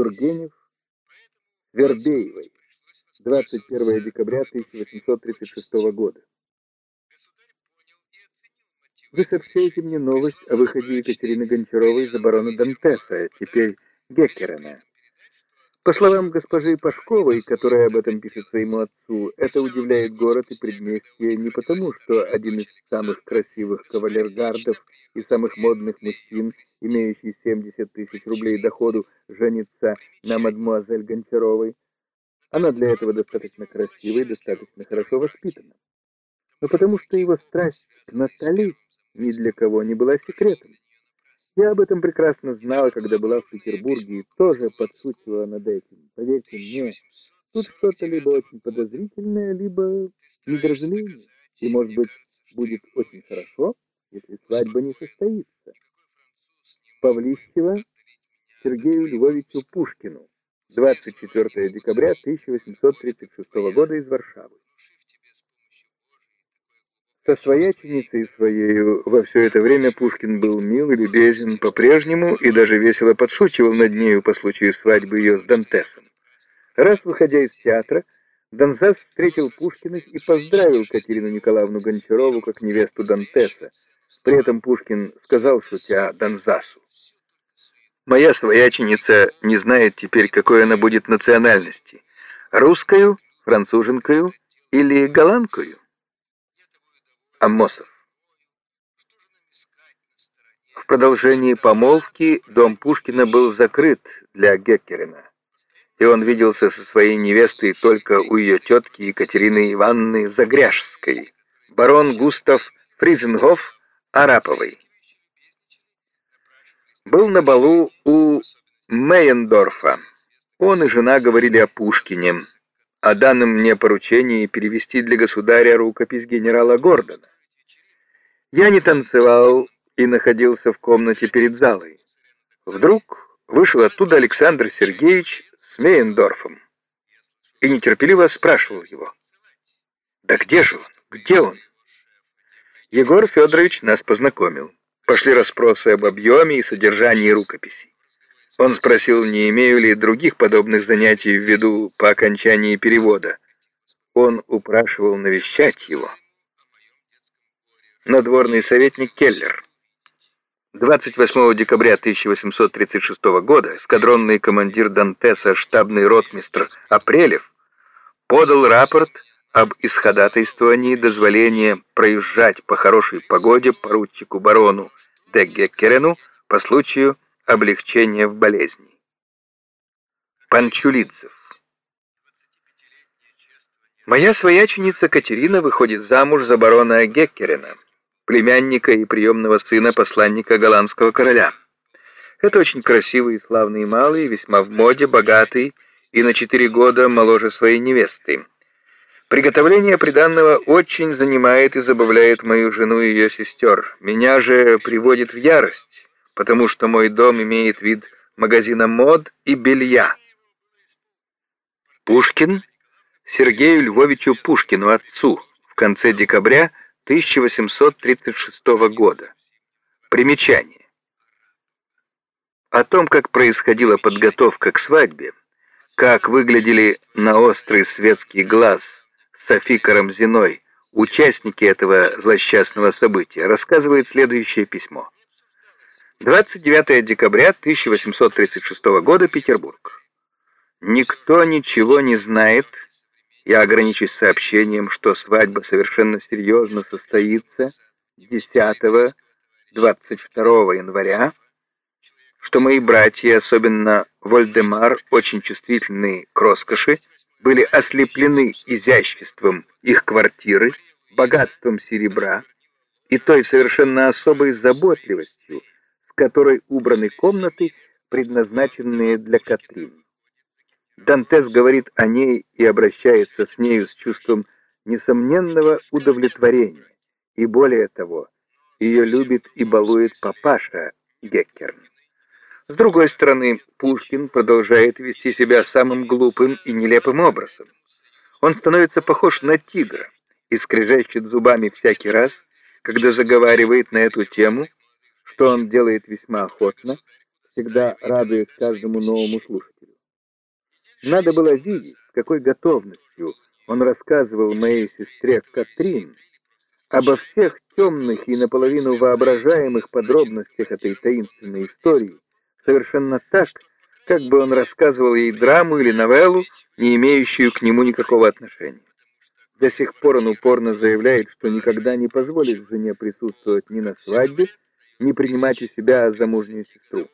Тургенев Вербеевой. 21 декабря 1836 года. Вы сообщаете мне новость о выходе Екатерины Гончаровой за барона Дантеса, теперь Геккерена. По словам госпожи Пашковой, которая об этом пишет своему отцу, это удивляет город и предместье не потому, что один из самых красивых кавалергардов и самых модных мужчин, имеющий 70 тысяч рублей доходу, женится на мадмуазель Гончаровой. Она для этого достаточно красива и достаточно хорошо воспитана. Но потому что его страсть к Натали ни для кого не была секретом. Я об этом прекрасно знала, когда была в Петербурге, и тоже подшучивала над этим. Поверьте мне, тут что-то либо очень подозрительное, либо недоразумение. И, может быть, будет очень хорошо, если свадьба не состоится. Павлищева Сергею Львовичу Пушкину. 24 декабря 1836 года из Варшавы. Со свояченицей своею во все это время Пушкин был мил и любезен по-прежнему и даже весело подшучивал над нею по случаю свадьбы ее с Дантесом. Раз, выходя из театра, Донзас встретил Пушкиных и поздравил Катерину Николаевну Гончарову как невесту Дантеса. При этом Пушкин сказал, шутя Донзасу, «Моя свояченица не знает теперь, какой она будет национальности, русскую, француженкою или голландкою?» Амосов. В продолжении помолвки дом Пушкина был закрыт для Геккерина, и он виделся со своей невестой только у ее тетки Екатерины Ивановны Загряжской, барон Густав Фризенгоф Араповой. Был на балу у Мейендорфа. Он и жена говорили о Пушкине, о данном мне поручении перевести для государя рукопись генерала Гордона. Я не танцевал и находился в комнате перед залой. Вдруг вышел оттуда Александр Сергеевич с Мейендорфом и нетерпеливо спрашивал его. «Да где же он? Где он?» Егор Федорович нас познакомил. Пошли расспросы об объеме и содержании рукописей. Он спросил, не имею ли других подобных занятий в виду по окончании перевода. Он упрашивал навещать его. Надворный советник Келлер. 28 декабря 1836 года эскадронный командир Дантеса, штабный ротмистр Апрелев, подал рапорт об исходатайствовании дозволения проезжать по хорошей погоде поручику барону де Геккерену по случаю облегчение в болезни. Панчулидзев. Моя свояченица Катерина выходит замуж за барона Геккерена, племянника и приемного сына посланника голландского короля. Это очень красивый и славный малый, весьма в моде, богатый и на четыре года моложе своей невесты. Приготовление приданного очень занимает и забавляет мою жену и ее сестер. Меня же приводит в ярость потому что мой дом имеет вид магазина мод и белья. Пушкин Сергею Львовичу Пушкину, отцу, в конце декабря 1836 года. Примечание. О том, как происходила подготовка к свадьбе, как выглядели на острый светский глаз Софи Карамзиной участники этого злосчастного события, рассказывает следующее письмо. 29 декабря 1836 года, Петербург. Никто ничего не знает, я ограничусь сообщением, что свадьба совершенно серьезно состоится 10-22 января, что мои братья, особенно Вольдемар, очень чувствительные к роскоши, были ослеплены изяществом их квартиры, богатством серебра и той совершенно особой заботливостью, которой убраны комнаты, предназначенные для Катрин. Дантес говорит о ней и обращается с нею с чувством несомненного удовлетворения, и более того, ее любит и балует папаша Геккерн. С другой стороны, Пушкин продолжает вести себя самым глупым и нелепым образом. Он становится похож на тигра и скрежещет зубами всякий раз, когда заговаривает на эту тему, что он делает весьма охотно, всегда радуясь каждому новому слушателю. Надо было видеть, с какой готовностью он рассказывал моей сестре Катрин обо всех темных и наполовину воображаемых подробностях этой таинственной истории, совершенно так, как бы он рассказывал ей драму или новеллу, не имеющую к нему никакого отношения. До сих пор он упорно заявляет, что никогда не позволит жене присутствовать ни на свадьбе, ни принимать у себя замужнюю сестру.